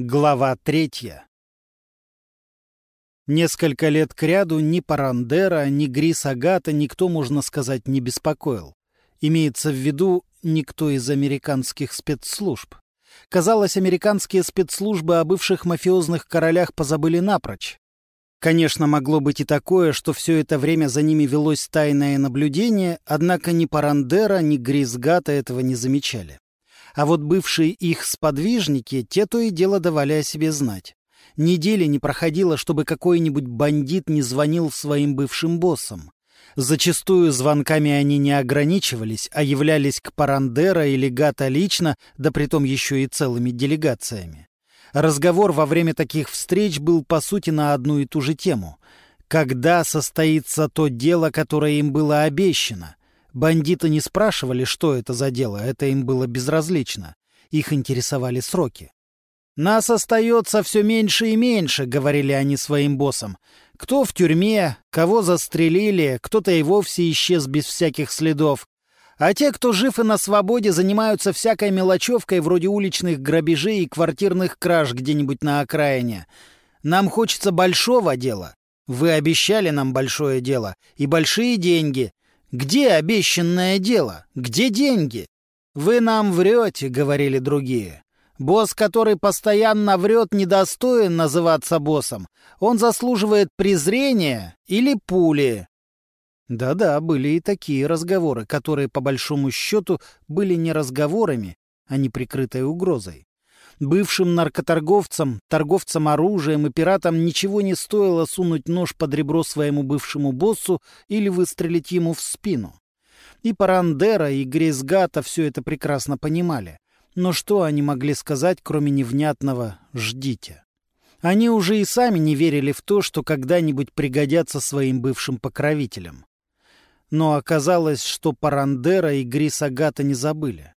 Глава третья Несколько лет кряду ни Парандера, ни Грис Агата никто, можно сказать, не беспокоил. Имеется в виду никто из американских спецслужб. Казалось, американские спецслужбы о бывших мафиозных королях позабыли напрочь. Конечно, могло быть и такое, что все это время за ними велось тайное наблюдение, однако ни Парандера, ни Грисгата этого не замечали. А вот бывшие их сподвижники, те то и дело давали о себе знать. Недели не проходило, чтобы какой-нибудь бандит не звонил своим бывшим боссам. Зачастую звонками они не ограничивались, а являлись к Парандера или Гата лично, да притом еще и целыми делегациями. Разговор во время таких встреч был по сути на одну и ту же тему. Когда состоится то дело, которое им было обещано? Бандиты не спрашивали, что это за дело, это им было безразлично. Их интересовали сроки. «Нас остается все меньше и меньше», — говорили они своим боссам. «Кто в тюрьме, кого застрелили, кто-то и вовсе исчез без всяких следов. А те, кто жив и на свободе, занимаются всякой мелочевкой вроде уличных грабежей и квартирных краж где-нибудь на окраине. Нам хочется большого дела. Вы обещали нам большое дело и большие деньги. Где обещанное дело? Где деньги? Вы нам врете, говорили другие. Босс, который постоянно врет, недостоин называться боссом. Он заслуживает презрения или пули. Да-да, были и такие разговоры, которые, по большому счету, были не разговорами, а неприкрытой угрозой. Бывшим наркоторговцам, торговцам оружием и пиратам ничего не стоило сунуть нож под ребро своему бывшему боссу или выстрелить ему в спину. И Парандера, и Грейсгата все это прекрасно понимали. Но что они могли сказать, кроме невнятного «ждите»? Они уже и сами не верили в то, что когда-нибудь пригодятся своим бывшим покровителям. Но оказалось, что Парандера и Гриса Гата не забыли.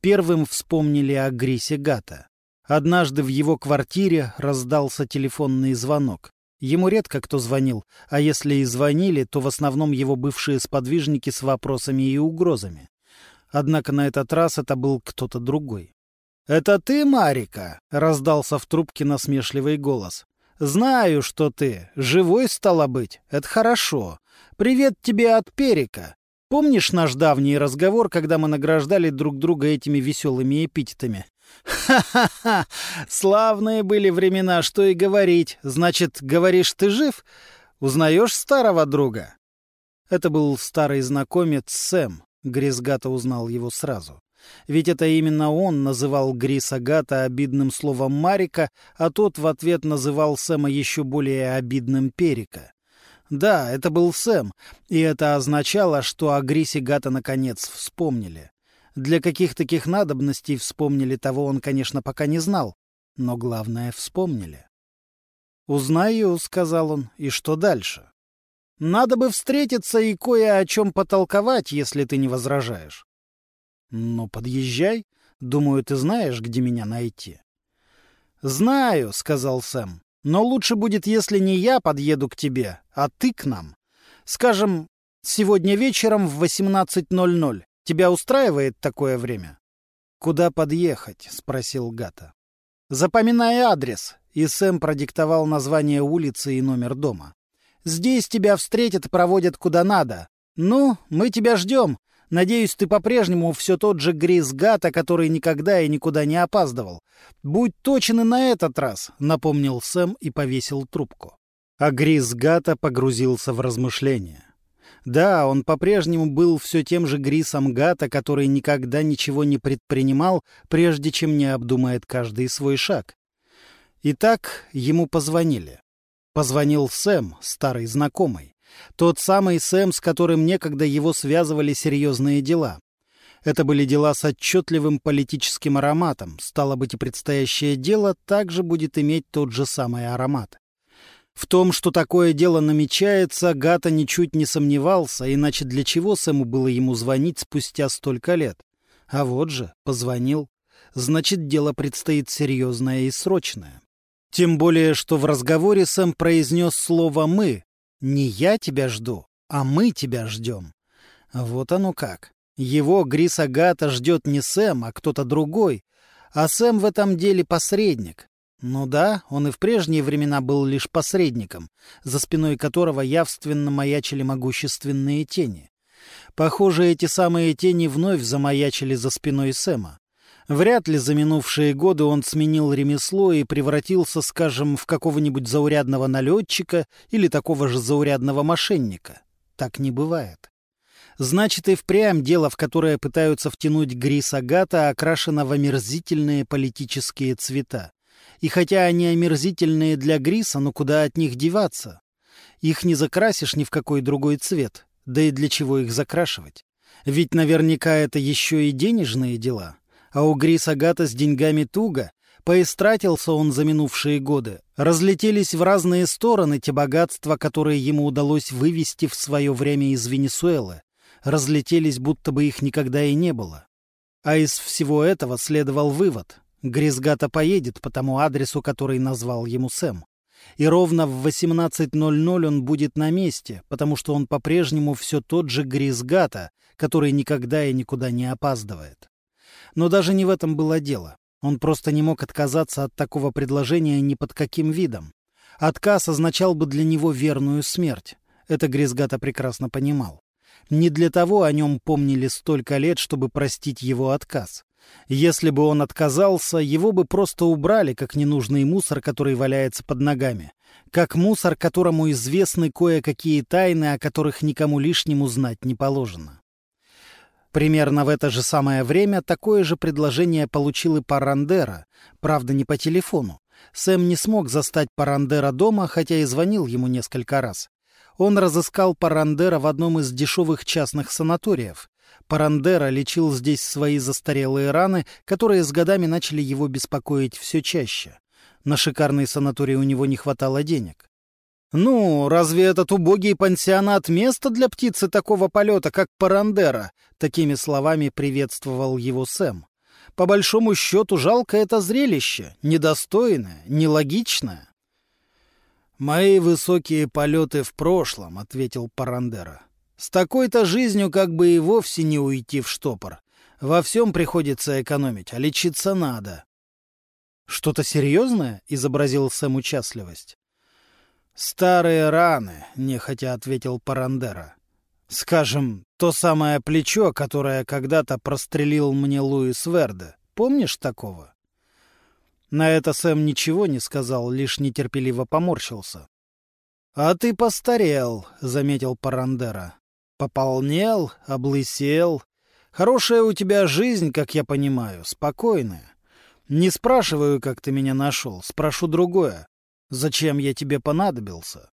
Первым вспомнили о Грисе Гата. Однажды в его квартире раздался телефонный звонок. Ему редко кто звонил, а если и звонили, то в основном его бывшие сподвижники с вопросами и угрозами. Однако на этот раз это был кто-то другой. «Это ты, Марика?» — раздался в трубке насмешливый голос. «Знаю, что ты. Живой стала быть. Это хорошо. Привет тебе от Перика. Помнишь наш давний разговор, когда мы награждали друг друга этими веселыми эпитетами? Ха-ха-ха! Славные были времена, что и говорить. Значит, говоришь, ты жив? Узнаешь старого друга? Это был старый знакомец Сэм. Грисгата узнал его сразу. Ведь это именно он называл Гриса Гата обидным словом Марика, а тот в ответ называл Сэма еще более обидным Перика. Да, это был Сэм, и это означало, что о Грисе Гата наконец вспомнили. Для каких таких надобностей вспомнили того он, конечно, пока не знал, но главное — вспомнили. «Узнаю», — сказал он, — «и что дальше?» «Надо бы встретиться и кое о чем потолковать, если ты не возражаешь». «Ну, подъезжай. Думаю, ты знаешь, где меня найти». «Знаю», — сказал Сэм. Но лучше будет, если не я подъеду к тебе, а ты к нам. Скажем, сегодня вечером в 18.00. Тебя устраивает такое время? Куда подъехать? спросил Гата. Запоминай адрес. И Сэм продиктовал название улицы и номер дома. Здесь тебя встретят проводят куда надо. Ну, мы тебя ждем. Надеюсь, ты по-прежнему все тот же Грис Гата, который никогда и никуда не опаздывал. Будь точен и на этот раз, — напомнил Сэм и повесил трубку. А Грис Гата погрузился в размышления. Да, он по-прежнему был все тем же Грисом Гата, который никогда ничего не предпринимал, прежде чем не обдумает каждый свой шаг. Итак, ему позвонили. Позвонил Сэм, старый знакомый. Тот самый Сэм, с которым некогда его связывали серьезные дела. Это были дела с отчетливым политическим ароматом. Стало быть, и предстоящее дело также будет иметь тот же самый аромат. В том, что такое дело намечается, Гата ничуть не сомневался, иначе для чего Сэму было ему звонить спустя столько лет? А вот же, позвонил. Значит, дело предстоит серьезное и срочное. Тем более, что в разговоре Сэм произнес слово «мы», не я тебя жду, а мы тебя ждем. Вот оно как. Его Грис Агата ждет не Сэм, а кто-то другой. А Сэм в этом деле посредник. Ну да, он и в прежние времена был лишь посредником, за спиной которого явственно маячили могущественные тени. Похоже, эти самые тени вновь замаячили за спиной Сэма. Вряд ли за минувшие годы он сменил ремесло и превратился, скажем, в какого-нибудь заурядного налетчика или такого же заурядного мошенника. Так не бывает. Значит, и впрямь дело, в которое пытаются втянуть Грис Агата, окрашено в омерзительные политические цвета. И хотя они омерзительные для Гриса, но куда от них деваться? Их не закрасишь ни в какой другой цвет. Да и для чего их закрашивать? Ведь наверняка это еще и денежные дела. А у Гриса Агата с деньгами туго. Поистратился он за минувшие годы. Разлетелись в разные стороны те богатства, которые ему удалось вывести в свое время из Венесуэлы. Разлетелись, будто бы их никогда и не было. А из всего этого следовал вывод. Гризгата поедет по тому адресу, который назвал ему Сэм. И ровно в 18.00 он будет на месте, потому что он по-прежнему все тот же Гризгата, который никогда и никуда не опаздывает. Но даже не в этом было дело. Он просто не мог отказаться от такого предложения ни под каким видом. Отказ означал бы для него верную смерть. Это Гризгата прекрасно понимал. Не для того о нем помнили столько лет, чтобы простить его отказ. Если бы он отказался, его бы просто убрали, как ненужный мусор, который валяется под ногами. Как мусор, которому известны кое-какие тайны, о которых никому лишнему знать не положено. Примерно в это же самое время такое же предложение получил и Парандера, правда, не по телефону. Сэм не смог застать Парандера дома, хотя и звонил ему несколько раз. Он разыскал Парандера в одном из дешевых частных санаториев. Парандера лечил здесь свои застарелые раны, которые с годами начали его беспокоить все чаще. На шикарный санаторий у него не хватало денег. «Ну, разве этот убогий пансионат место для птицы такого полета, как Парандера?» Такими словами приветствовал его Сэм. «По большому счету, жалко это зрелище, недостойное, нелогичное». «Мои высокие полеты в прошлом», — ответил Парандера. С такой-то жизнью как бы и вовсе не уйти в штопор. Во всем приходится экономить, а лечиться надо. «Что-то серьезное?» — изобразил Сэм участливость. «Старые раны», — нехотя ответил Парандера. «Скажем, то самое плечо, которое когда-то прострелил мне Луис Верде. Помнишь такого?» На это Сэм ничего не сказал, лишь нетерпеливо поморщился. «А ты постарел», — заметил Парандера. Пополнел, облысел. Хорошая у тебя жизнь, как я понимаю, спокойная. Не спрашиваю, как ты меня нашел, спрошу другое. Зачем я тебе понадобился?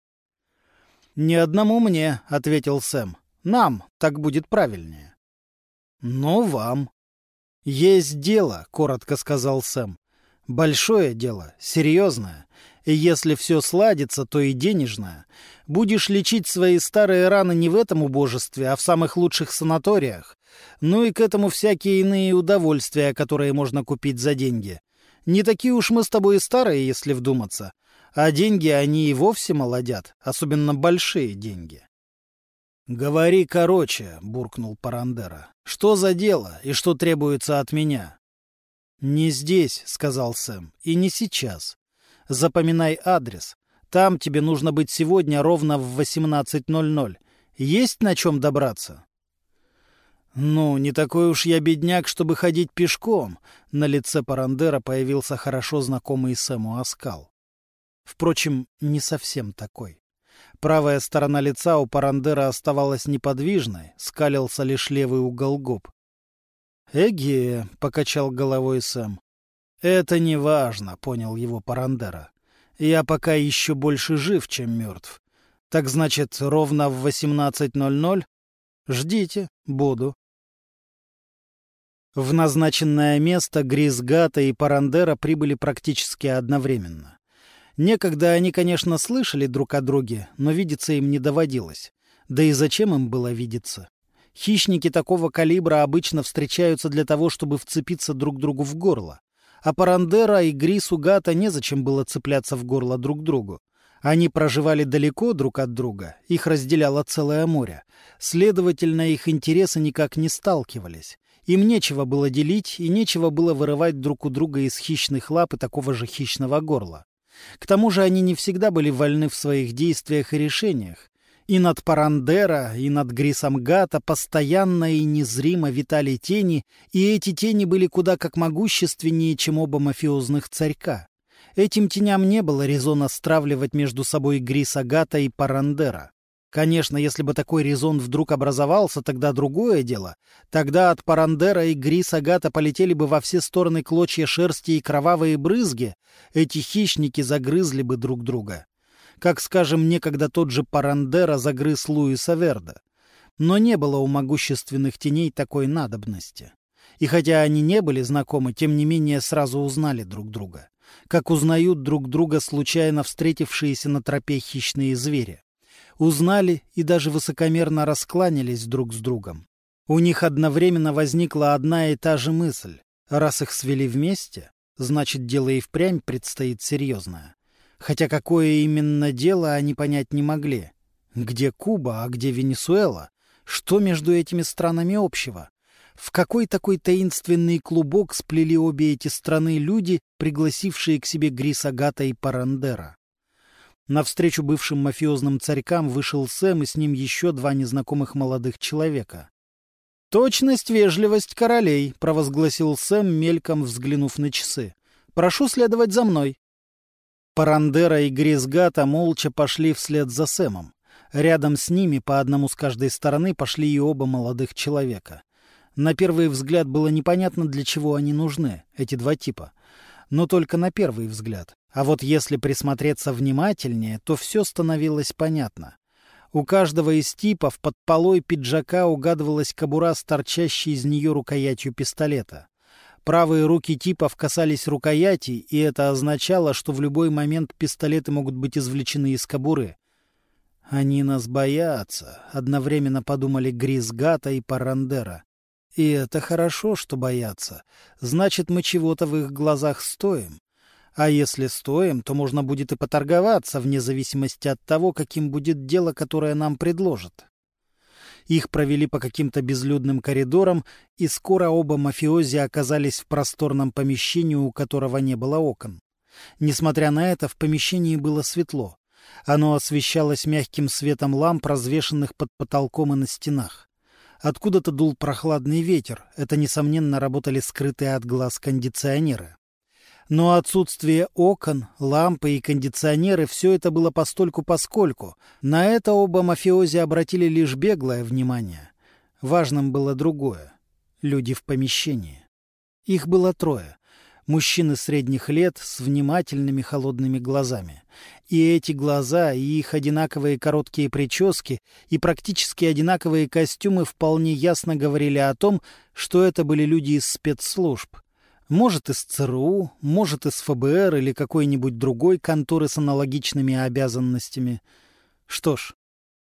«Ни одному мне», — ответил Сэм. «Нам, так будет правильнее». «Но вам». «Есть дело», — коротко сказал Сэм. «Большое дело, серьезное. И если все сладится, то и денежное. Будешь лечить свои старые раны не в этом убожестве, а в самых лучших санаториях. Ну и к этому всякие иные удовольствия, которые можно купить за деньги. Не такие уж мы с тобой и старые, если вдуматься. А деньги они и вовсе молодят, особенно большие деньги. «Говори короче», — буркнул Парандера. «Что за дело и что требуется от меня?» «Не здесь», — сказал Сэм, — «и не сейчас. Запоминай адрес. Там тебе нужно быть сегодня ровно в 18.00. Есть на чем добраться?» «Ну, не такой уж я бедняк, чтобы ходить пешком». На лице Парандера появился хорошо знакомый Сэму оскал. Впрочем, не совсем такой. Правая сторона лица у Парандера оставалась неподвижной, скалился лишь левый угол губ. «Эге», — покачал головой Сэм, «Это не важно», — понял его Парандера. «Я пока еще больше жив, чем мертв. Так значит, ровно в 18.00? Ждите, буду». В назначенное место Гризгата и Парандера прибыли практически одновременно. Некогда они, конечно, слышали друг о друге, но видеться им не доводилось. Да и зачем им было видеться? Хищники такого калибра обычно встречаются для того, чтобы вцепиться друг другу в горло а Парандера и Грису Гата незачем было цепляться в горло друг другу. Они проживали далеко друг от друга, их разделяло целое море. Следовательно, их интересы никак не сталкивались. Им нечего было делить и нечего было вырывать друг у друга из хищных лап и такого же хищного горла. К тому же они не всегда были вольны в своих действиях и решениях. И над Парандера, и над Грисамгата постоянно и незримо витали тени, и эти тени были куда как могущественнее, чем оба мафиозных царька. Этим теням не было резона стравливать между собой Грисагата и Парандера. Конечно, если бы такой резон вдруг образовался, тогда другое дело. Тогда от Парандера и Грисагата полетели бы во все стороны клочья шерсти и кровавые брызги. Эти хищники загрызли бы друг друга. Как, скажем, некогда тот же Парандера загрыз Луиса Верда. Но не было у могущественных теней такой надобности. И хотя они не были знакомы, тем не менее сразу узнали друг друга. Как узнают друг друга случайно встретившиеся на тропе хищные звери узнали и даже высокомерно раскланялись друг с другом. У них одновременно возникла одна и та же мысль. Раз их свели вместе, значит, дело и впрямь предстоит серьезное. Хотя какое именно дело они понять не могли. Где Куба, а где Венесуэла? Что между этими странами общего? В какой такой таинственный клубок сплели обе эти страны люди, пригласившие к себе Грисагата и Парандера? Навстречу бывшим мафиозным царькам вышел Сэм и с ним еще два незнакомых молодых человека. «Точность, вежливость королей», — провозгласил Сэм, мельком взглянув на часы. «Прошу следовать за мной». Парандера и Гризгата молча пошли вслед за Сэмом. Рядом с ними, по одному с каждой стороны, пошли и оба молодых человека. На первый взгляд было непонятно, для чего они нужны, эти два типа. Но только на первый взгляд. А вот если присмотреться внимательнее, то все становилось понятно. У каждого из типов под полой пиджака угадывалась кобура с торчащей из нее рукоятью пистолета. Правые руки типов касались рукояти, и это означало, что в любой момент пистолеты могут быть извлечены из кобуры. «Они нас боятся», — одновременно подумали Гризгата и Парандера. «И это хорошо, что боятся. Значит, мы чего-то в их глазах стоим. А если стоим, то можно будет и поторговаться, вне зависимости от того, каким будет дело, которое нам предложат. Их провели по каким-то безлюдным коридорам, и скоро оба мафиози оказались в просторном помещении, у которого не было окон. Несмотря на это, в помещении было светло. Оно освещалось мягким светом ламп, развешанных под потолком и на стенах. Откуда-то дул прохладный ветер. Это, несомненно, работали скрытые от глаз кондиционеры. Но отсутствие окон, лампы и кондиционеры — все это было постольку-поскольку. На это оба мафиози обратили лишь беглое внимание. Важным было другое — люди в помещении. Их было трое. Мужчины средних лет с внимательными холодными глазами. И эти глаза, и их одинаковые короткие прически, и практически одинаковые костюмы вполне ясно говорили о том, что это были люди из спецслужб — может, из ЦРУ, может, из ФБР или какой-нибудь другой конторы с аналогичными обязанностями. Что ж,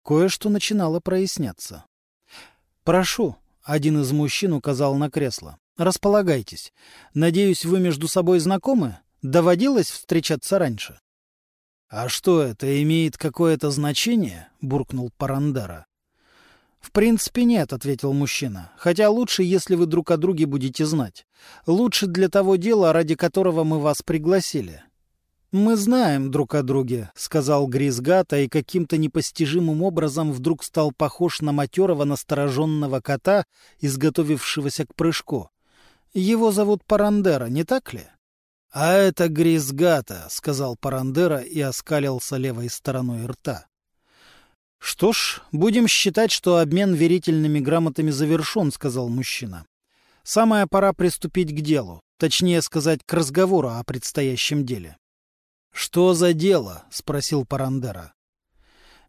кое-что начинало проясняться. «Прошу», — один из мужчин указал на кресло. «Располагайтесь. Надеюсь, вы между собой знакомы? Доводилось встречаться раньше?» «А что, это имеет какое-то значение?» — буркнул Парандера. «В принципе, нет», — ответил мужчина. «Хотя лучше, если вы друг о друге будете знать. Лучше для того дела, ради которого мы вас пригласили». «Мы знаем друг о друге», — сказал Гризгата и каким-то непостижимым образом вдруг стал похож на матерого настороженного кота, изготовившегося к прыжку. «Его зовут Парандера, не так ли?» «А это Гризгата», — сказал Парандера и оскалился левой стороной рта. «Что ж, будем считать, что обмен верительными грамотами завершен», — сказал мужчина. «Самая пора приступить к делу, точнее сказать, к разговору о предстоящем деле». «Что за дело?» — спросил Парандера.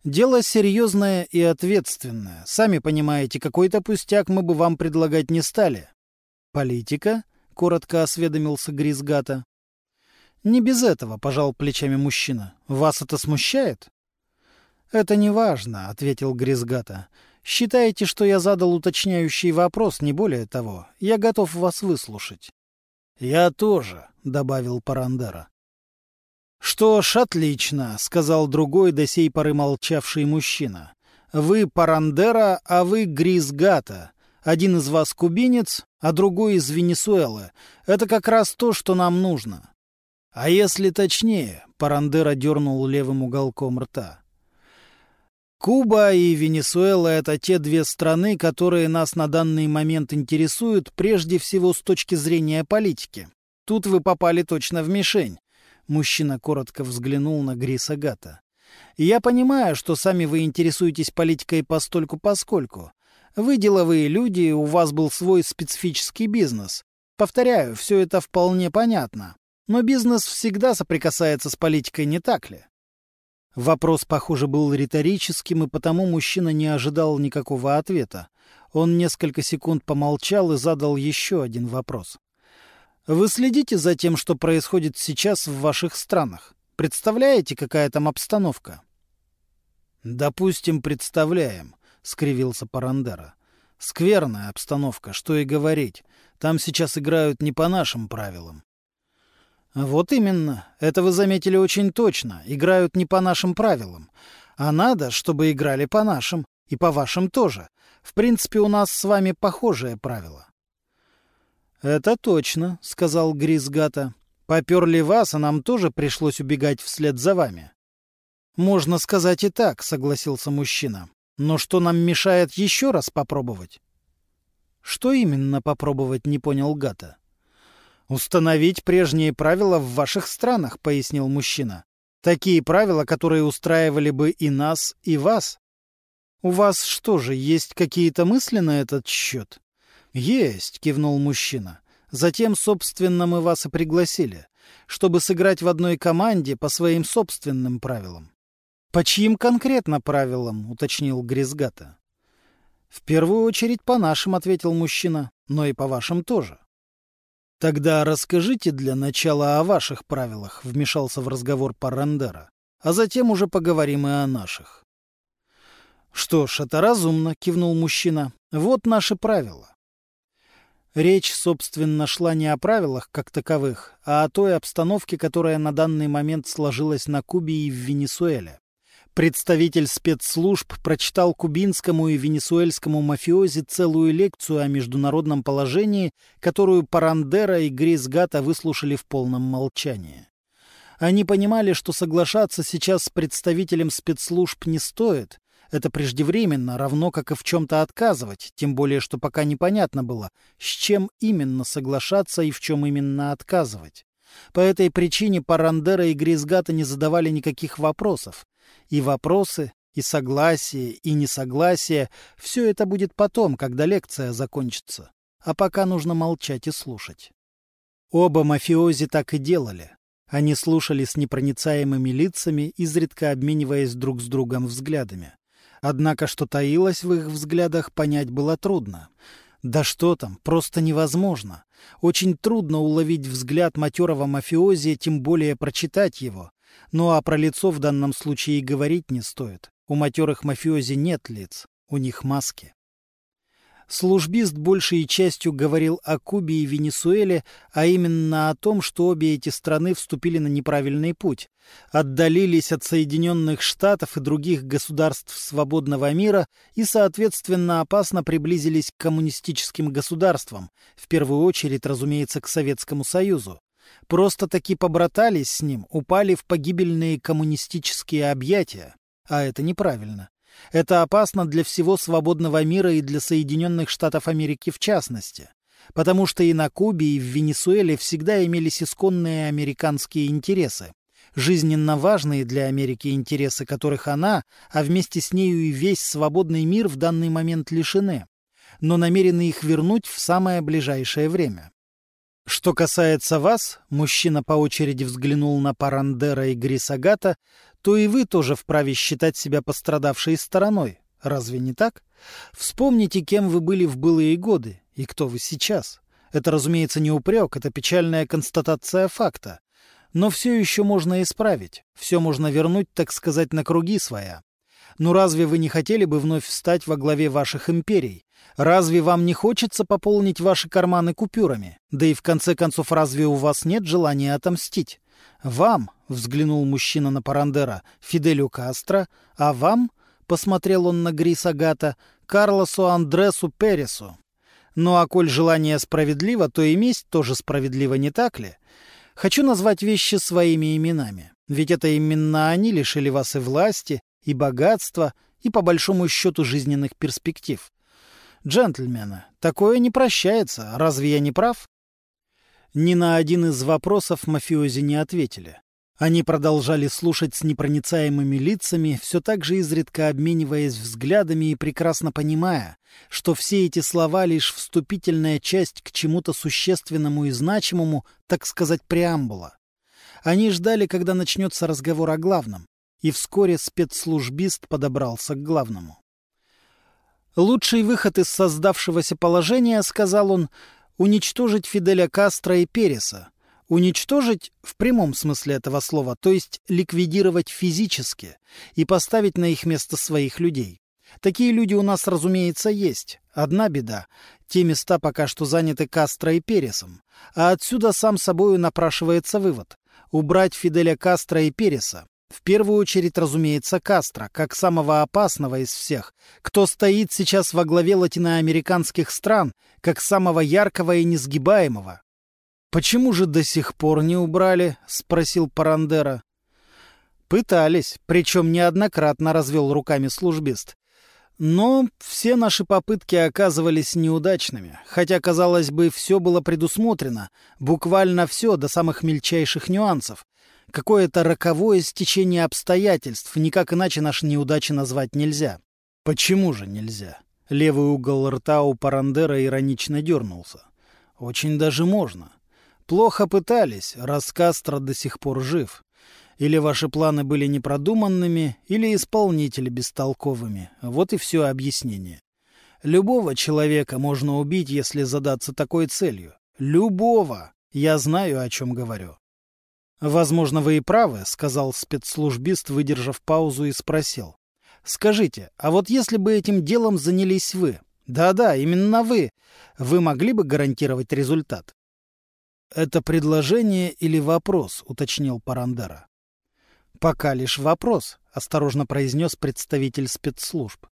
«Дело серьезное и ответственное. Сами понимаете, какой-то пустяк мы бы вам предлагать не стали». «Политика?» — коротко осведомился Гризгата. «Не без этого», — пожал плечами мужчина. «Вас это смущает?» «Это не важно», — ответил Гризгата. «Считаете, что я задал уточняющий вопрос, не более того. Я готов вас выслушать». «Я тоже», — добавил Парандера. «Что ж, отлично», — сказал другой до сей поры молчавший мужчина. «Вы Парандера, а вы Гризгата. Один из вас кубинец, а другой из Венесуэлы. Это как раз то, что нам нужно. А если точнее, Парандера дернул левым уголком рта. Куба и Венесуэла — это те две страны, которые нас на данный момент интересуют прежде всего с точки зрения политики. Тут вы попали точно в мишень. Мужчина коротко взглянул на Гриса Гата. «Я понимаю, что сами вы интересуетесь политикой постольку-поскольку. Вы деловые люди, у вас был свой специфический бизнес. Повторяю, все это вполне понятно. Но бизнес всегда соприкасается с политикой, не так ли?» Вопрос, похоже, был риторическим, и потому мужчина не ожидал никакого ответа. Он несколько секунд помолчал и задал еще один вопрос. Вы следите за тем, что происходит сейчас в ваших странах? Представляете, какая там обстановка? Допустим, представляем, скривился Парандера. Скверная обстановка, что и говорить. Там сейчас играют не по нашим правилам. Вот именно. Это вы заметили очень точно. Играют не по нашим правилам. А надо, чтобы играли по нашим. И по вашим тоже. В принципе, у нас с вами похожее правило. «Это точно», — сказал Гризгата. «Поперли вас, а нам тоже пришлось убегать вслед за вами». «Можно сказать и так», — согласился мужчина. «Но что нам мешает еще раз попробовать?» «Что именно попробовать?» — не понял Гата. «Установить прежние правила в ваших странах», — пояснил мужчина. «Такие правила, которые устраивали бы и нас, и вас». «У вас что же, есть какие-то мысли на этот счет?» «Есть», — кивнул мужчина. «Затем, собственно, мы вас и пригласили, чтобы сыграть в одной команде по своим собственным правилам». «По чьим конкретно правилам?» — уточнил Гризгата. «В первую очередь по нашим», — ответил мужчина, — «но и по вашим тоже». «Тогда расскажите для начала о ваших правилах», — вмешался в разговор Парандера, «а затем уже поговорим и о наших». «Что ж, это разумно», — кивнул мужчина. «Вот наши правила. Речь, собственно, шла не о правилах как таковых, а о той обстановке, которая на данный момент сложилась на Кубе и в Венесуэле. Представитель спецслужб прочитал кубинскому и венесуэльскому мафиози целую лекцию о международном положении, которую Парандера и Грис Гата выслушали в полном молчании. Они понимали, что соглашаться сейчас с представителем спецслужб не стоит, это преждевременно, равно как и в чем-то отказывать, тем более, что пока непонятно было, с чем именно соглашаться и в чем именно отказывать. По этой причине Парандера и Гризгата не задавали никаких вопросов. И вопросы, и согласие, и несогласие — все это будет потом, когда лекция закончится. А пока нужно молчать и слушать. Оба мафиози так и делали. Они слушали с непроницаемыми лицами, изредка обмениваясь друг с другом взглядами. Однако, что таилось в их взглядах, понять было трудно. Да что там, просто невозможно. Очень трудно уловить взгляд матерого мафиози, тем более прочитать его. Ну а про лицо в данном случае и говорить не стоит. У матерых мафиози нет лиц, у них маски. Службист большей частью говорил о Кубе и Венесуэле, а именно о том, что обе эти страны вступили на неправильный путь, отдалились от Соединенных Штатов и других государств свободного мира и, соответственно, опасно приблизились к коммунистическим государствам, в первую очередь, разумеется, к Советскому Союзу. Просто-таки побратались с ним, упали в погибельные коммунистические объятия. А это неправильно. Это опасно для всего свободного мира и для Соединенных Штатов Америки в частности. Потому что и на Кубе, и в Венесуэле всегда имелись исконные американские интересы. Жизненно важные для Америки интересы, которых она, а вместе с нею и весь свободный мир в данный момент лишены. Но намерены их вернуть в самое ближайшее время. Что касается вас, мужчина по очереди взглянул на Парандера и Грисагата, то и вы тоже вправе считать себя пострадавшей стороной. Разве не так? Вспомните, кем вы были в былые годы и кто вы сейчас. Это, разумеется, не упрек, это печальная констатация факта. Но все еще можно исправить, все можно вернуть, так сказать, на круги своя. Ну разве вы не хотели бы вновь встать во главе ваших империй? Разве вам не хочется пополнить ваши карманы купюрами? Да и в конце концов, разве у вас нет желания отомстить? Вам, — взглянул мужчина на Парандера, — Фиделю Кастро, а вам, — посмотрел он на Гриса Гата, — Карлосу Андресу Пересу. Ну а коль желание справедливо, то и месть тоже справедлива, не так ли? Хочу назвать вещи своими именами. Ведь это именно они лишили вас и власти, и богатства, и по большому счету жизненных перспектив. Джентльмены, такое не прощается, разве я не прав? Ни на один из вопросов мафиози не ответили. Они продолжали слушать с непроницаемыми лицами, все так же изредка обмениваясь взглядами и прекрасно понимая, что все эти слова — лишь вступительная часть к чему-то существенному и значимому, так сказать, преамбула. Они ждали, когда начнется разговор о главном, и вскоре спецслужбист подобрался к главному. «Лучший выход из создавшегося положения, — сказал он, — уничтожить Фиделя Кастро и Переса, Уничтожить в прямом смысле этого слова, то есть ликвидировать физически и поставить на их место своих людей. Такие люди у нас, разумеется, есть. Одна беда. Те места пока что заняты Кастро и Пересом. А отсюда сам собою напрашивается вывод. Убрать Фиделя Кастро и Переса. В первую очередь, разумеется, Кастро, как самого опасного из всех, кто стоит сейчас во главе латиноамериканских стран, как самого яркого и несгибаемого, «Почему же до сих пор не убрали?» — спросил Парандера. «Пытались, причем неоднократно развел руками службист. Но все наши попытки оказывались неудачными, хотя, казалось бы, все было предусмотрено, буквально все, до самых мельчайших нюансов. Какое-то роковое стечение обстоятельств, никак иначе наши неудачи назвать нельзя. Почему же нельзя? Левый угол рта у Парандера иронично дернулся. Очень даже можно. Плохо пытались, раз Кастро до сих пор жив. Или ваши планы были непродуманными, или исполнители бестолковыми. Вот и все объяснение. Любого человека можно убить, если задаться такой целью. Любого. Я знаю, о чем говорю. «Возможно, вы и правы», — сказал спецслужбист, выдержав паузу, и спросил. «Скажите, а вот если бы этим делом занялись вы? Да-да, именно вы. Вы могли бы гарантировать результат?» «Это предложение или вопрос?» — уточнил Парандера. «Пока лишь вопрос», — осторожно произнес представитель спецслужб.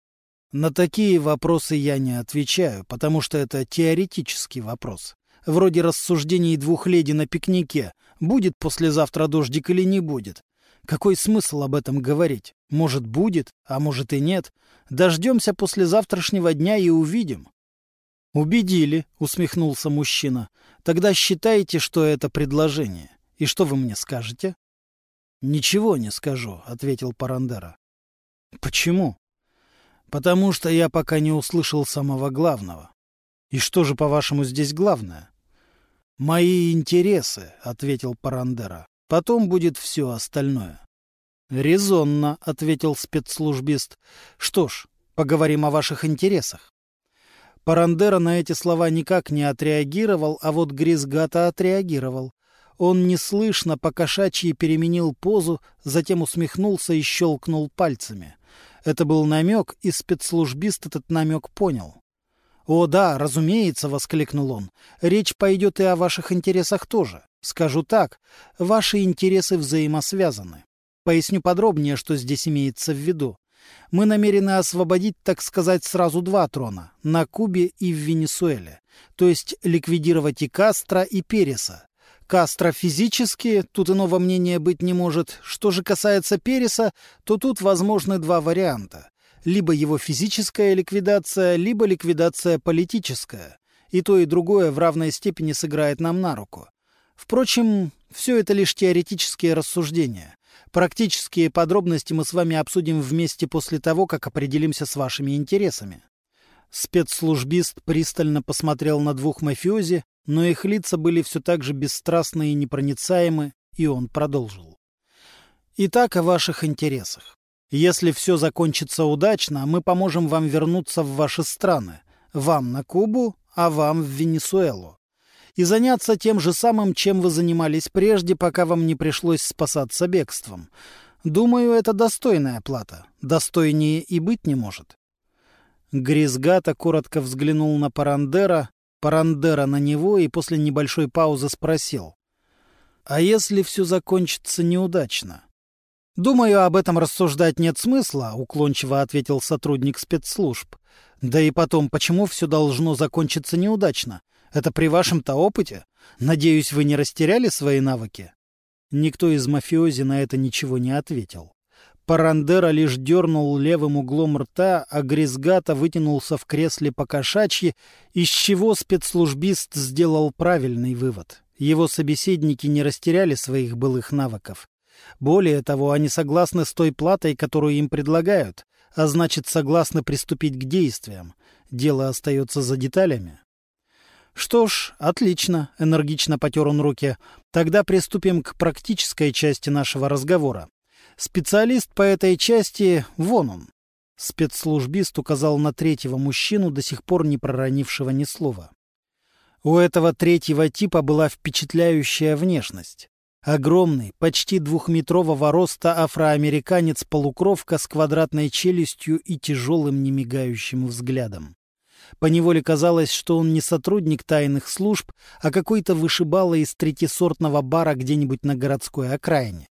«На такие вопросы я не отвечаю, потому что это теоретический вопрос. Вроде рассуждений двух леди на пикнике. Будет послезавтра дождик или не будет? Какой смысл об этом говорить? Может, будет, а может и нет. Дождемся послезавтрашнего дня и увидим. «Убедили», — усмехнулся мужчина. «Тогда считайте, что это предложение. И что вы мне скажете?» «Ничего не скажу», — ответил Парандера. «Почему?» «Потому что я пока не услышал самого главного». «И что же, по-вашему, здесь главное?» «Мои интересы», — ответил Парандера. «Потом будет все остальное». «Резонно», — ответил спецслужбист. «Что ж, поговорим о ваших интересах». Парандера на эти слова никак не отреагировал, а вот Гризгата отреагировал. Он неслышно по-кошачьи переменил позу, затем усмехнулся и щелкнул пальцами. Это был намек, и спецслужбист этот намек понял. «О да, разумеется», — воскликнул он, — «речь пойдет и о ваших интересах тоже. Скажу так, ваши интересы взаимосвязаны. Поясню подробнее, что здесь имеется в виду. Мы намерены освободить, так сказать, сразу два трона – на Кубе и в Венесуэле. То есть ликвидировать и Кастро, и Переса. Кастро физически, тут иного мнения быть не может. Что же касается Переса, то тут возможны два варианта. Либо его физическая ликвидация, либо ликвидация политическая. И то, и другое в равной степени сыграет нам на руку. Впрочем, все это лишь теоретические рассуждения. Практические подробности мы с вами обсудим вместе после того, как определимся с вашими интересами. Спецслужбист пристально посмотрел на двух мафиози, но их лица были все так же бесстрастны и непроницаемы, и он продолжил. Итак, о ваших интересах. Если все закончится удачно, мы поможем вам вернуться в ваши страны. Вам на Кубу, а вам в Венесуэлу и заняться тем же самым, чем вы занимались прежде, пока вам не пришлось спасаться бегством. Думаю, это достойная плата. Достойнее и быть не может. Гризгата коротко взглянул на Парандера, Парандера на него и после небольшой паузы спросил. «А если все закончится неудачно?» «Думаю, об этом рассуждать нет смысла», — уклончиво ответил сотрудник спецслужб. Да и потом, почему все должно закончиться неудачно? Это при вашем-то опыте? Надеюсь, вы не растеряли свои навыки?» Никто из мафиози на это ничего не ответил. Парандера лишь дернул левым углом рта, а Гризгата вытянулся в кресле по кошачьи, из чего спецслужбист сделал правильный вывод. Его собеседники не растеряли своих былых навыков. Более того, они согласны с той платой, которую им предлагают, а значит, согласны приступить к действиям. Дело остается за деталями. «Что ж, отлично», — энергично потер он руки. «Тогда приступим к практической части нашего разговора. Специалист по этой части вон он. Спецслужбист указал на третьего мужчину, до сих пор не проронившего ни слова. У этого третьего типа была впечатляющая внешность. Огромный, почти двухметрового роста афроамериканец-полукровка с квадратной челюстью и тяжелым немигающим взглядом. Поневоле казалось, что он не сотрудник тайных служб, а какой-то вышибала из третисортного бара где-нибудь на городской окраине.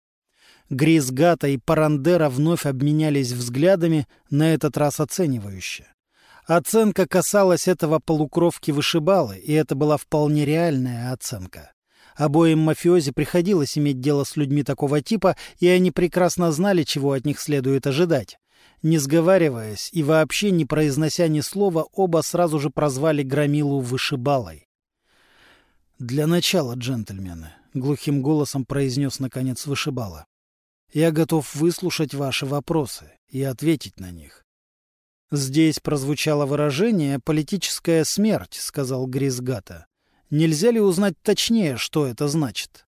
Гризгата и Парандера вновь обменялись взглядами, на этот раз оценивающе. Оценка касалась этого полукровки вышибалы, и это была вполне реальная оценка. Обоим мафиози приходилось иметь дело с людьми такого типа, и они прекрасно знали, чего от них следует ожидать. Не сговариваясь и вообще не произнося ни слова, оба сразу же прозвали Громилу вышибалой. «Для начала, джентльмены», — глухим голосом произнес наконец вышибала. Я готов выслушать ваши вопросы и ответить на них. Здесь прозвучало выражение «политическая смерть», — сказал Гризгата. Нельзя ли узнать точнее, что это значит?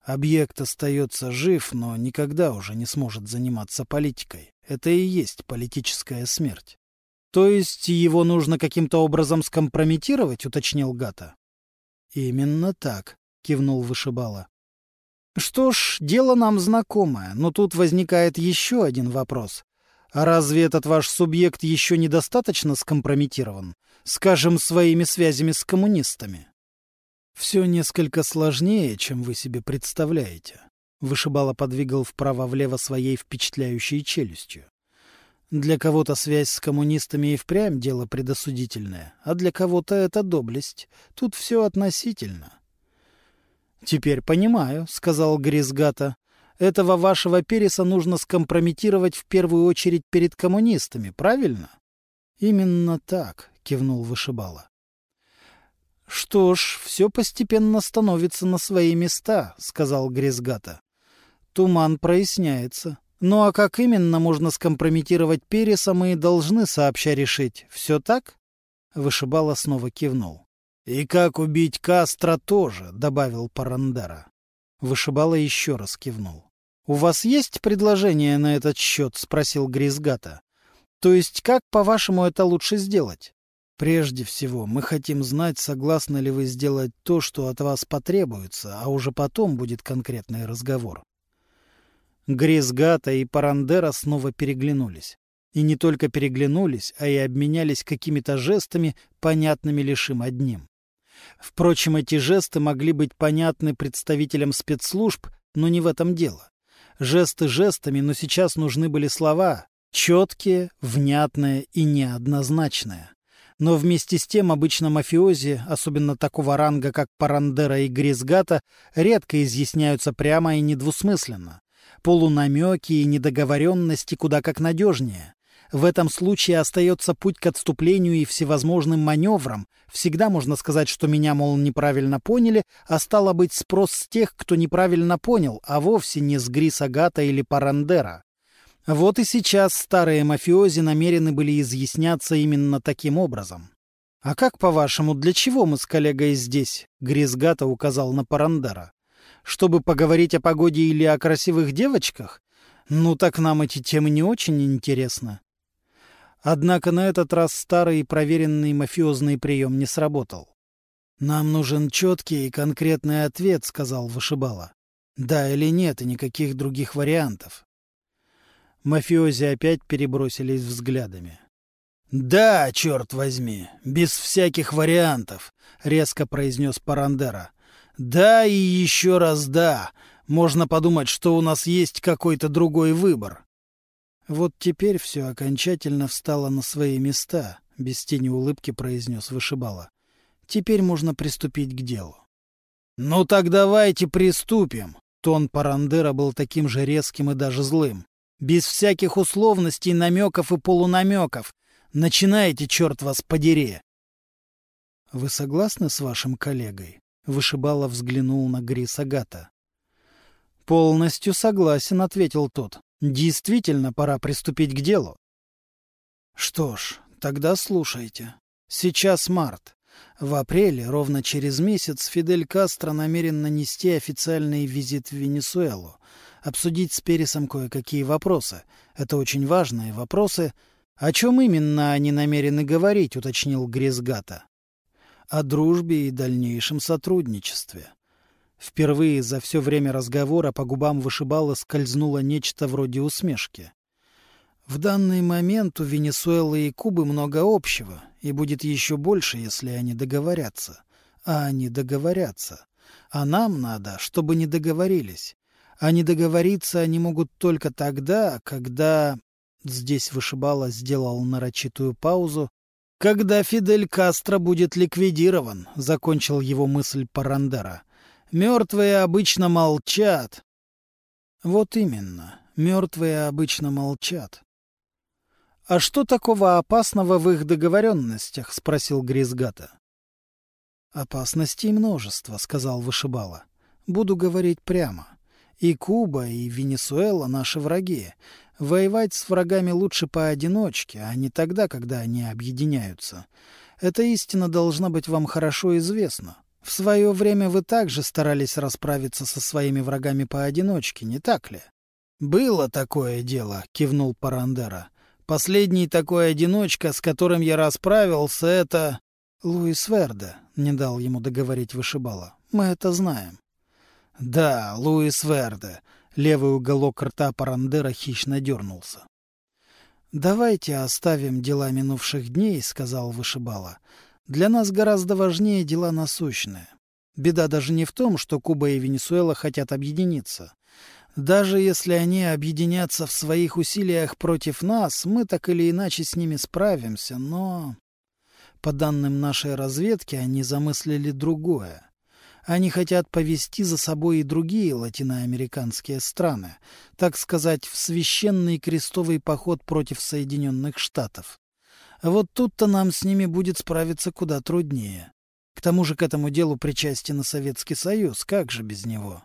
Объект остается жив, но никогда уже не сможет заниматься политикой. Это и есть политическая смерть. То есть его нужно каким-то образом скомпрометировать, уточнил Гата. Именно так, кивнул Вышибала. Что ж, дело нам знакомое, но тут возникает еще один вопрос. А разве этот ваш субъект еще недостаточно скомпрометирован? Скажем, своими связями с коммунистами? Все несколько сложнее, чем вы себе представляете. Вышибала подвигал вправо-влево своей впечатляющей челюстью. Для кого-то связь с коммунистами и впрямь дело предосудительное, а для кого-то это доблесть. Тут все относительно. «Теперь понимаю», — сказал Гризгата. «Этого вашего Переса нужно скомпрометировать в первую очередь перед коммунистами, правильно?» «Именно так», — кивнул Вышибала. «Что ж, все постепенно становится на свои места», — сказал Гризгата. «Туман проясняется. Ну а как именно можно скомпрометировать Переса, мы должны сообща решить. Все так?» Вышибала снова кивнул. «И как убить Кастро тоже», — добавил Парандера. Вышибала еще раз кивнул. «У вас есть предложение на этот счет?» — спросил Гризгата. «То есть как, по-вашему, это лучше сделать?» «Прежде всего, мы хотим знать, согласны ли вы сделать то, что от вас потребуется, а уже потом будет конкретный разговор». Гризгата и Парандера снова переглянулись. И не только переглянулись, а и обменялись какими-то жестами, понятными лишь им одним. Впрочем, эти жесты могли быть понятны представителям спецслужб, но не в этом дело. Жесты жестами, но сейчас нужны были слова, четкие, внятные и неоднозначные. Но вместе с тем обычно мафиози, особенно такого ранга, как Парандера и Гризгата, редко изъясняются прямо и недвусмысленно. Полунамеки и недоговоренности куда как надежнее. В этом случае остается путь к отступлению и всевозможным маневрам. Всегда можно сказать, что меня, мол, неправильно поняли, а стало быть спрос с тех, кто неправильно понял, а вовсе не с Грисагата или Парандера. Вот и сейчас старые мафиози намерены были изъясняться именно таким образом. «А как, по-вашему, для чего мы с коллегой здесь?» — Грисгата указал на Парандера. «Чтобы поговорить о погоде или о красивых девочках? Ну так нам эти темы не очень интересны». Однако на этот раз старый и проверенный мафиозный прием не сработал. «Нам нужен четкий и конкретный ответ», — сказал Вышибала. «Да или нет, и никаких других вариантов». Мафиози опять перебросились взглядами. «Да, черт возьми, без всяких вариантов», — резко произнес Парандера. «Да и еще раз да. Можно подумать, что у нас есть какой-то другой выбор». Вот теперь все окончательно встало на свои места, — без тени улыбки произнес вышибала. «Теперь можно приступить к делу». «Ну так давайте приступим!» Тон Парандера был таким же резким и даже злым. «Без всяких условностей, намеков и полунамеков. Начинайте, черт вас подери!» «Вы согласны с вашим коллегой?» Вышибала взглянул на Грис Агата. «Полностью согласен», — ответил тот. «Действительно, пора приступить к делу». «Что ж, тогда слушайте. Сейчас март. В апреле, ровно через месяц, Фидель Кастро намерен нанести официальный визит в Венесуэлу, обсудить с Пересом кое-какие вопросы. Это очень важные вопросы. О чем именно они намерены говорить, уточнил Гризгата. О дружбе и дальнейшем сотрудничестве. Впервые за все время разговора по губам вышибала скользнуло нечто вроде усмешки. В данный момент у Венесуэлы и Кубы много общего, и будет еще больше, если они договорятся. А они договорятся. А нам надо, чтобы не договорились. А не договориться они могут только тогда, когда... Здесь вышибала сделал нарочитую паузу. «Когда Фидель Кастро будет ликвидирован», — закончил его мысль Парандера. «Мертвые обычно молчат». «Вот именно. Мертвые обычно молчат. «А что такого опасного в их договоренностях?» — спросил Гризгата. «Опасностей множество», — сказал Вышибала. «Буду говорить прямо. И Куба, и Венесуэла — наши враги. Воевать с врагами лучше поодиночке, а не тогда, когда они объединяются. Эта истина должна быть вам хорошо известна. В свое время вы также старались расправиться со своими врагами поодиночке, не так ли?» «Было такое дело», — кивнул Парандера. Последний такой одиночка, с которым я расправился, это... Луис Верде, — не дал ему договорить вышибала. Мы это знаем. Да, Луис Верде. Левый уголок рта Парандера хищно дернулся. «Давайте оставим дела минувших дней», — сказал вышибала. «Для нас гораздо важнее дела насущные. Беда даже не в том, что Куба и Венесуэла хотят объединиться. Даже если они объединятся в своих усилиях против нас, мы так или иначе с ними справимся, но... По данным нашей разведки, они замыслили другое. Они хотят повести за собой и другие латиноамериканские страны, так сказать, в священный крестовый поход против Соединенных Штатов. вот тут-то нам с ними будет справиться куда труднее. К тому же к этому делу причастен и Советский Союз, как же без него?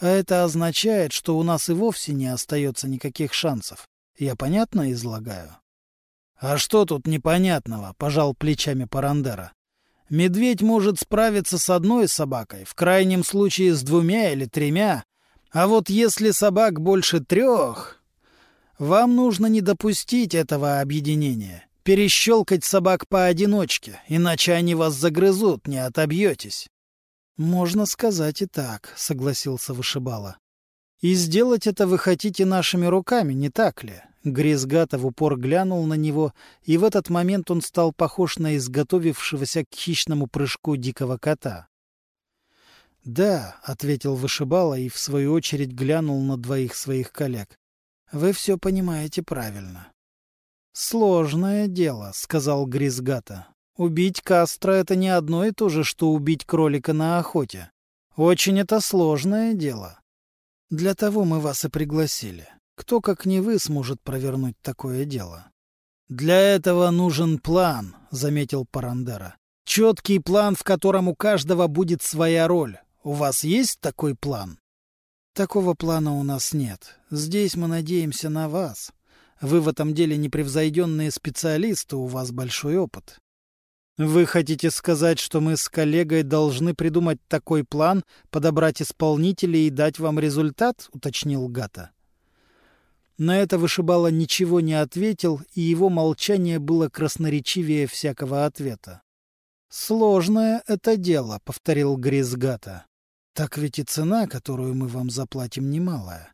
А это означает, что у нас и вовсе не остается никаких шансов. Я понятно излагаю? — А что тут непонятного? — пожал плечами Парандера. — Медведь может справиться с одной собакой, в крайнем случае с двумя или тремя. А вот если собак больше трех... Вам нужно не допустить этого объединения. Перещелкать собак поодиночке, иначе они вас загрызут, не отобьетесь. «Можно сказать и так», — согласился Вышибала. «И сделать это вы хотите нашими руками, не так ли?» Гризгата в упор глянул на него, и в этот момент он стал похож на изготовившегося к хищному прыжку дикого кота. «Да», — ответил Вышибала и в свою очередь глянул на двоих своих коллег. «Вы все понимаете правильно». «Сложное дело», — сказал Гризгата. Убить Кастро — это не одно и то же, что убить кролика на охоте. Очень это сложное дело. Для того мы вас и пригласили. Кто, как не вы, сможет провернуть такое дело? Для этого нужен план, — заметил Парандера. Четкий план, в котором у каждого будет своя роль. У вас есть такой план? Такого плана у нас нет. Здесь мы надеемся на вас. Вы в этом деле непревзойденные специалисты, у вас большой опыт. Вы хотите сказать, что мы с коллегой должны придумать такой план, подобрать исполнителей и дать вам результат? уточнил Гата. На это вышибала ничего не ответил, и его молчание было красноречивее всякого ответа. «Сложное это дело», — повторил Гризгата. «Так ведь и цена, которую мы вам заплатим, немалая.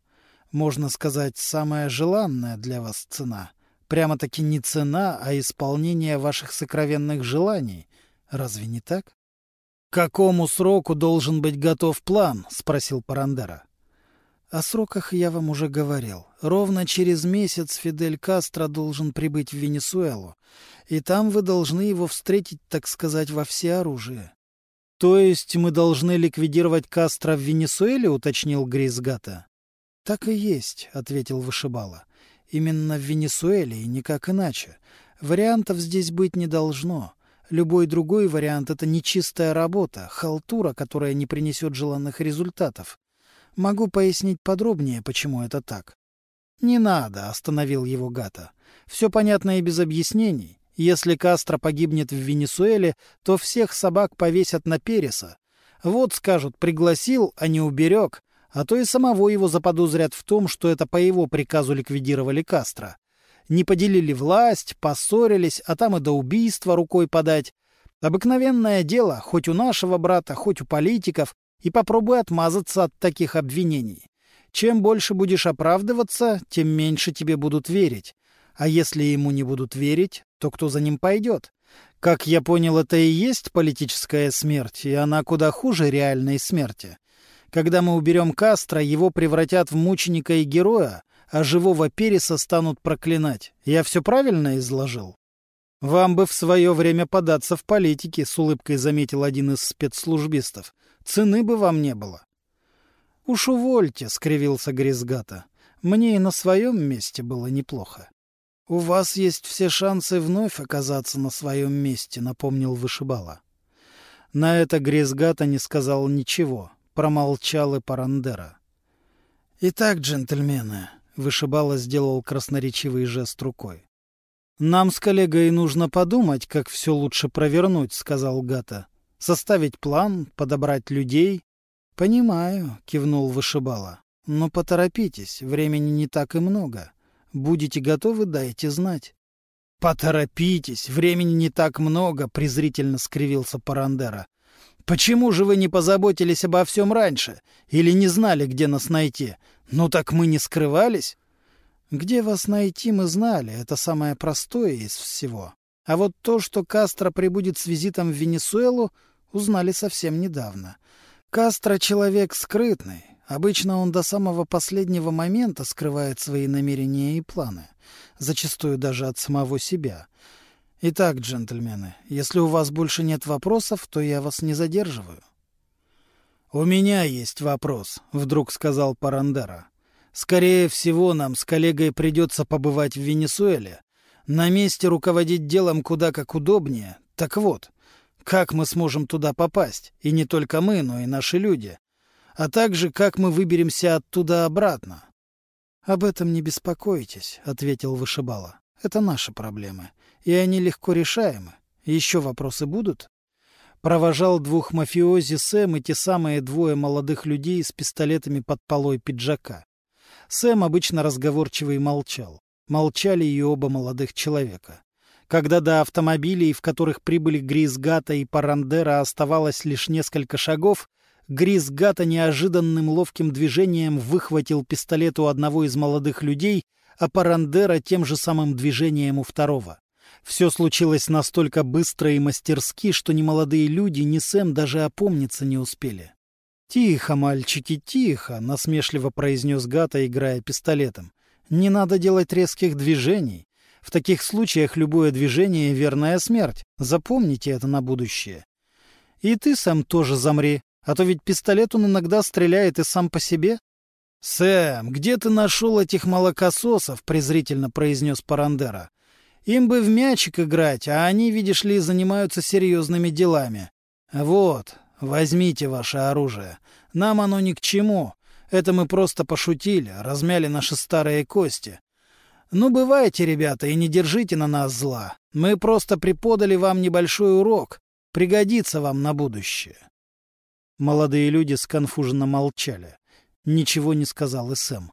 Можно сказать, самая желанная для вас цена. Прямо-таки не цена, а исполнение ваших сокровенных желаний. Разве не так? — К какому сроку должен быть готов план? — спросил Парандера. О сроках я вам уже говорил. Ровно через месяц Фидель Кастро должен прибыть в Венесуэлу, и там вы должны его встретить, так сказать, во всеоружие. — То есть мы должны ликвидировать Кастро в Венесуэле, — уточнил Гризгата. — Так и есть, — ответил Вышибала. — Именно в Венесуэле и никак иначе. Вариантов здесь быть не должно. Любой другой вариант — это нечистая работа, халтура, которая не принесет желанных результатов. Могу пояснить подробнее, почему это так. — Не надо, — остановил его Гата. — Все понятно и без объяснений. Если Кастро погибнет в Венесуэле, то всех собак повесят на Переса. Вот, скажут, пригласил, а не уберег, а то и самого его заподозрят в том, что это по его приказу ликвидировали Кастро. Не поделили власть, поссорились, а там и до убийства рукой подать. Обыкновенное дело, хоть у нашего брата, хоть у политиков, и попробуй отмазаться от таких обвинений. Чем больше будешь оправдываться, тем меньше тебе будут верить. А если ему не будут верить, то кто за ним пойдет? Как я понял, это и есть политическая смерть, и она куда хуже реальной смерти. Когда мы уберем Кастро, его превратят в мученика и героя, а живого Переса станут проклинать. Я все правильно изложил? «Вам бы в свое время податься в политике», — с улыбкой заметил один из спецслужбистов. «Цены бы вам не было». «Уж увольте», — скривился Гризгата. «Мне и на своем месте было неплохо». «У вас есть все шансы вновь оказаться на своем месте», — напомнил Вышибала. На это Гризгата не сказал ничего, промолчал и Парандера. «Итак, джентльмены», — Вышибала сделал красноречивый жест рукой. «Нам с коллегой нужно подумать, как все лучше провернуть», — сказал Гата. «Составить план, подобрать людей». «Понимаю», — кивнул Вышибала. «Но поторопитесь, времени не так и много. Будете готовы, дайте знать». «Поторопитесь, времени не так много», — презрительно скривился Парандера. «Почему же вы не позаботились обо всем раньше? Или не знали, где нас найти? Ну так мы не скрывались?» Где вас найти, мы знали, это самое простое из всего. А вот то, что Кастро прибудет с визитом в Венесуэлу, узнали совсем недавно. Кастро — человек скрытный. Обычно он до самого последнего момента скрывает свои намерения и планы, зачастую даже от самого себя. Итак, джентльмены, если у вас больше нет вопросов, то я вас не задерживаю. — У меня есть вопрос, — вдруг сказал Парандера. Скорее всего, нам с коллегой придется побывать в Венесуэле. На месте руководить делом куда как удобнее. Так вот, как мы сможем туда попасть? И не только мы, но и наши люди. А также, как мы выберемся оттуда обратно. — Об этом не беспокойтесь, — ответил Вышибала. — Это наши проблемы, и они легко решаемы. Еще вопросы будут? Провожал двух мафиози Сэм и те самые двое молодых людей с пистолетами под полой пиджака. Сэм, обычно разговорчивый, молчал. Молчали и оба молодых человека. Когда до автомобилей, в которых прибыли Гризгата и Парандера, оставалось лишь несколько шагов, Гризгата неожиданным ловким движением выхватил пистолет у одного из молодых людей, а Парандера тем же самым движением у второго. Все случилось настолько быстро и мастерски, что ни молодые люди, ни Сэм даже опомниться не успели. «Тихо, мальчики, тихо!» — насмешливо произнес Гата, играя пистолетом. «Не надо делать резких движений. В таких случаях любое движение — верная смерть. Запомните это на будущее. И ты сам тоже замри, а то ведь пистолет он иногда стреляет и сам по себе». «Сэм, где ты нашел этих молокососов?» — презрительно произнес Парандера. «Им бы в мячик играть, а они, видишь ли, занимаются серьезными делами. Вот, Возьмите ваше оружие. Нам оно ни к чему. Это мы просто пошутили, размяли наши старые кости. Ну, бывайте, ребята, и не держите на нас зла. Мы просто преподали вам небольшой урок. Пригодится вам на будущее. Молодые люди сконфуженно молчали. Ничего не сказал и Сэм.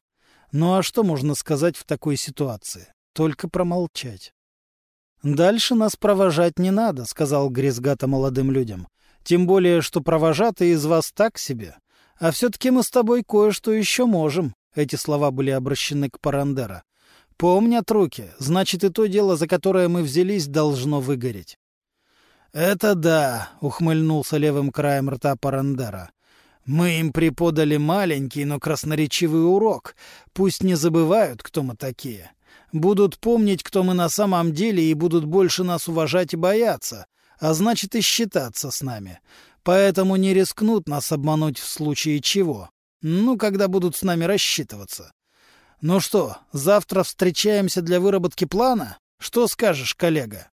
Ну а что можно сказать в такой ситуации? Только промолчать. «Дальше нас провожать не надо», — сказал Гризгата молодым людям. Тем более, что провожатые из вас так себе. А все-таки мы с тобой кое-что еще можем. Эти слова были обращены к Парандера. Помнят руки, значит и то дело, за которое мы взялись, должно выгореть. «Это да», — ухмыльнулся левым краем рта Парандера. Мы им преподали маленький, но красноречивый урок. Пусть не забывают, кто мы такие. Будут помнить, кто мы на самом деле, и будут больше нас уважать и бояться, а значит и считаться с нами. Поэтому не рискнут нас обмануть в случае чего. Ну, когда будут с нами рассчитываться. Ну что, завтра встречаемся для выработки плана? Что скажешь, коллега?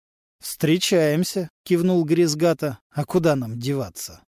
Встречаемся, кивнул Гризгата. А куда нам деваться?